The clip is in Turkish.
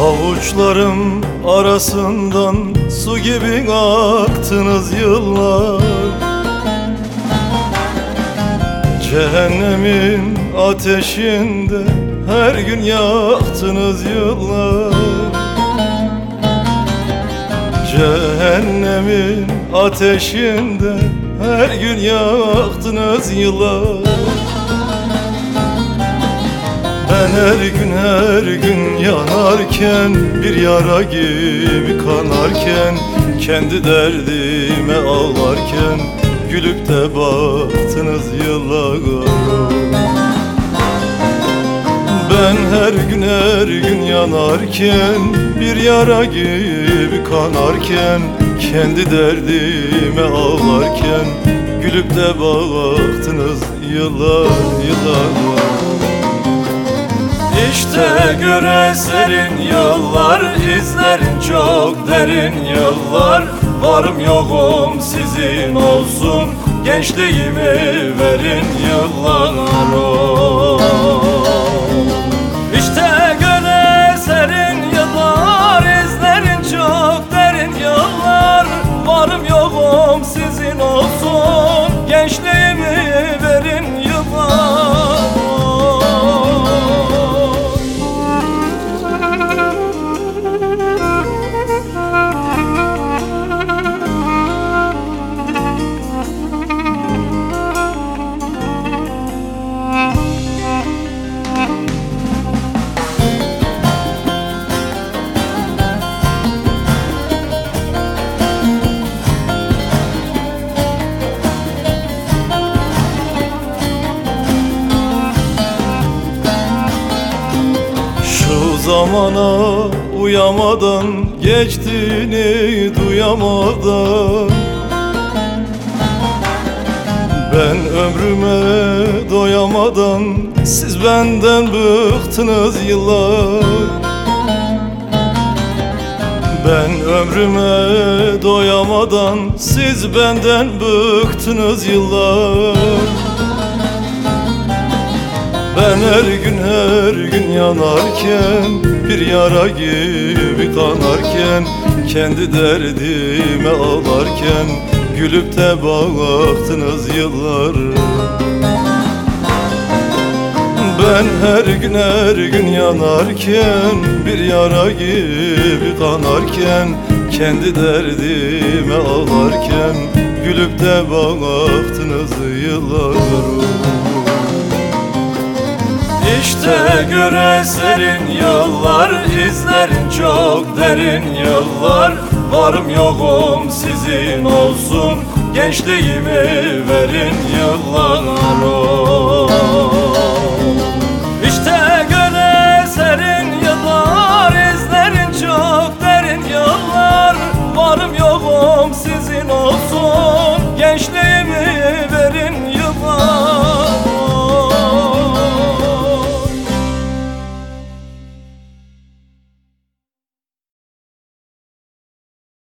Avuçlarım arasından su gibi aktınız yıllar. Cehennemin ateşinde her gün yaktınız yıllar. Cehennemin ateşinde her gün yaktınız yıllar her gün her gün yanarken Bir yara gibi kanarken Kendi derdime ağlarken Gülüp de baktınız yıllara Ben her gün her gün yanarken Bir yara gibi kanarken Kendi derdime ağlarken Gülüp de baktınız yıllar yıllar işte göre serin yıllar izlerin çok derin yıllar Varım yokum sizin olsun Gençliğimi verin yıllar oh. İşte göre serin yıllar izlerin çok derin yıllar Varım yokum sizin olsun Gençliğimi zamana uyamadan Geçtiğini duyamadan Ben ömrüme doyamadan Siz benden bıktınız yıllar. Ben ömrüme doyamadan Siz benden bıktınız yıllar ben her gün her gün yanarken Bir yara gibi kanarken Kendi derdime ağlarken Gülüp de baktınız yıllar Ben her gün her gün yanarken Bir yara gibi kanarken Kendi derdime ağlarken Gülüp de baktınız yıllar işte göre serin yıllar izlerin çok derin yıllar Varım yokum sizin olsun Gençliğimi verin yıllar oh. İşte göre serin yıllar izlerin çok derin yıllar Varım yokum sizin olsun Gençliğimi